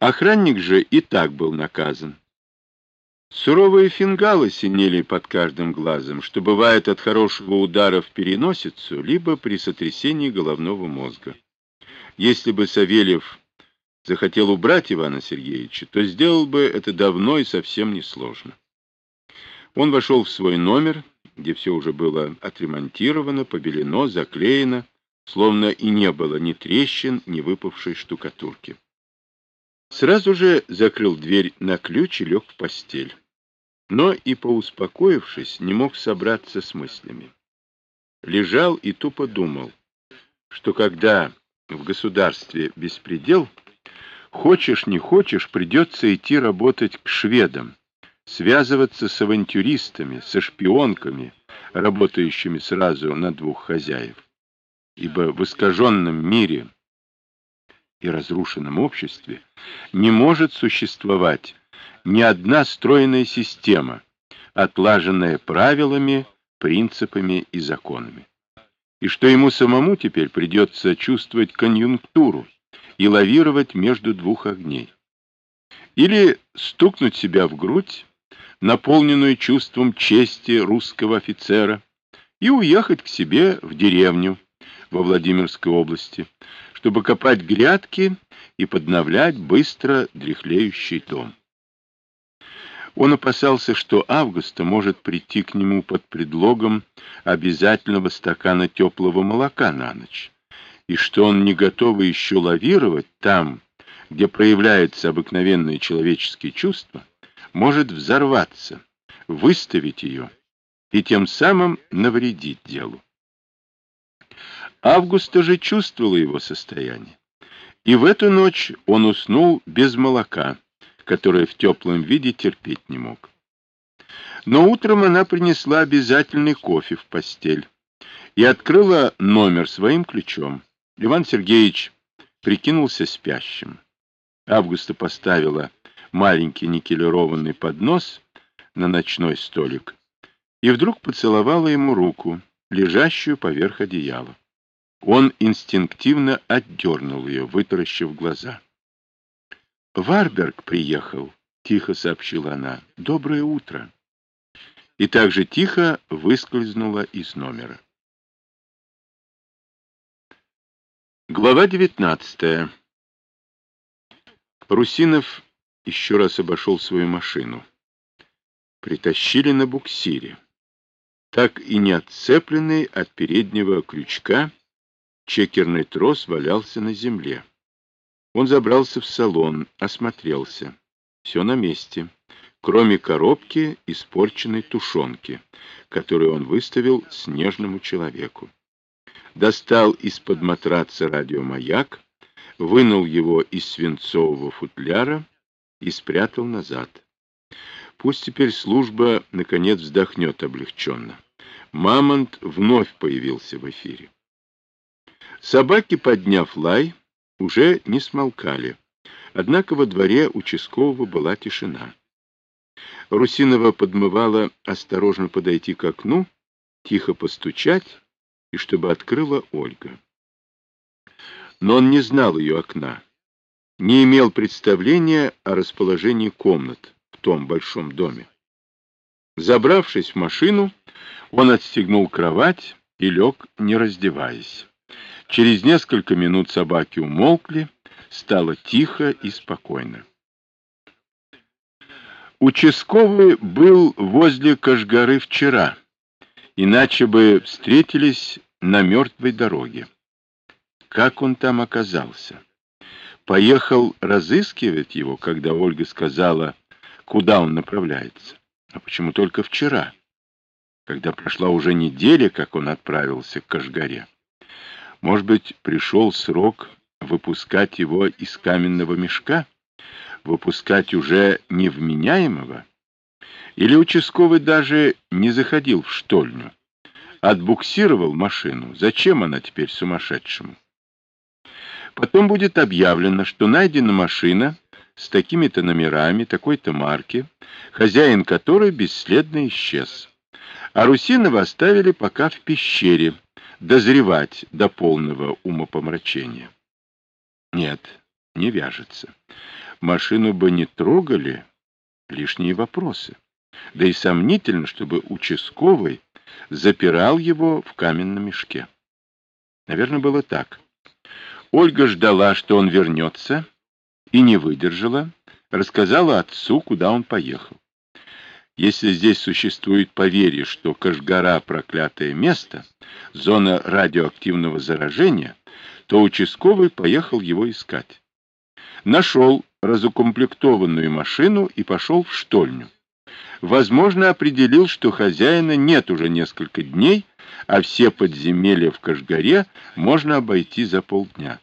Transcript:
Охранник же и так был наказан. Суровые фингалы синели под каждым глазом, что бывает от хорошего удара в переносицу, либо при сотрясении головного мозга. Если бы Савельев захотел убрать Ивана Сергеевича, то сделал бы это давно и совсем несложно. Он вошел в свой номер, где все уже было отремонтировано, побелено, заклеено, словно и не было ни трещин, ни выпавшей штукатурки. Сразу же закрыл дверь на ключ и лег в постель. Но и поуспокоившись, не мог собраться с мыслями. Лежал и тупо думал, что когда в государстве беспредел, хочешь не хочешь, придется идти работать к шведам, связываться с авантюристами, со шпионками, работающими сразу на двух хозяев. Ибо в искаженном мире и разрушенном обществе не может существовать ни одна стройная система, отлаженная правилами, принципами и законами. И что ему самому теперь придется чувствовать конъюнктуру и лавировать между двух огней. Или стукнуть себя в грудь, наполненную чувством чести русского офицера, и уехать к себе в деревню во Владимирской области, чтобы копать грядки и подновлять быстро дряхлеющий дом. Он опасался, что Августа может прийти к нему под предлогом обязательного стакана теплого молока на ночь, и что он не готов еще лавировать там, где проявляются обыкновенные человеческие чувства, может взорваться, выставить ее и тем самым навредить делу. Августа же чувствовала его состояние. И в эту ночь он уснул без молока, которое в теплом виде терпеть не мог. Но утром она принесла обязательный кофе в постель и открыла номер своим ключом. Иван Сергеевич прикинулся спящим. Августа поставила маленький никелированный поднос на ночной столик и вдруг поцеловала ему руку, лежащую поверх одеяла. Он инстинктивно отдернул ее, вытаращив глаза. «Варберг приехал», — тихо сообщила она. «Доброе утро». И также тихо выскользнула из номера. Глава девятнадцатая. Русинов еще раз обошел свою машину. Притащили на буксире. Так и не отцепленный от переднего крючка Чекерный трос валялся на земле. Он забрался в салон, осмотрелся. Все на месте, кроме коробки испорченной тушенки, которую он выставил снежному человеку. Достал из-под матраца радиомаяк, вынул его из свинцового футляра и спрятал назад. Пусть теперь служба, наконец, вздохнет облегченно. Мамонт вновь появился в эфире. Собаки, подняв лай, уже не смолкали. Однако во дворе участкового была тишина. Русинова подмывала осторожно подойти к окну, тихо постучать, и чтобы открыла Ольга. Но он не знал ее окна, не имел представления о расположении комнат в том большом доме. Забравшись в машину, он отстегнул кровать и лег, не раздеваясь. Через несколько минут собаки умолкли, стало тихо и спокойно. Участковый был возле Кашгары вчера, иначе бы встретились на мертвой дороге. Как он там оказался? Поехал разыскивать его, когда Ольга сказала, куда он направляется. А почему только вчера, когда прошла уже неделя, как он отправился к Кашгаре? Может быть, пришел срок выпускать его из каменного мешка? Выпускать уже невменяемого? Или участковый даже не заходил в штольню? Отбуксировал машину. Зачем она теперь сумасшедшему? Потом будет объявлено, что найдена машина с такими-то номерами, такой-то марки, хозяин которой бесследно исчез. А Русинова оставили пока в пещере, дозревать до полного умопомрачения. Нет, не вяжется. Машину бы не трогали, лишние вопросы. Да и сомнительно, чтобы участковый запирал его в каменном мешке. Наверное, было так. Ольга ждала, что он вернется, и не выдержала, рассказала отцу, куда он поехал. Если здесь существует поверье, что Кашгара — проклятое место, зона радиоактивного заражения, то участковый поехал его искать. Нашел разукомплектованную машину и пошел в штольню. Возможно, определил, что хозяина нет уже несколько дней, а все подземелья в Кашгаре можно обойти за полдня.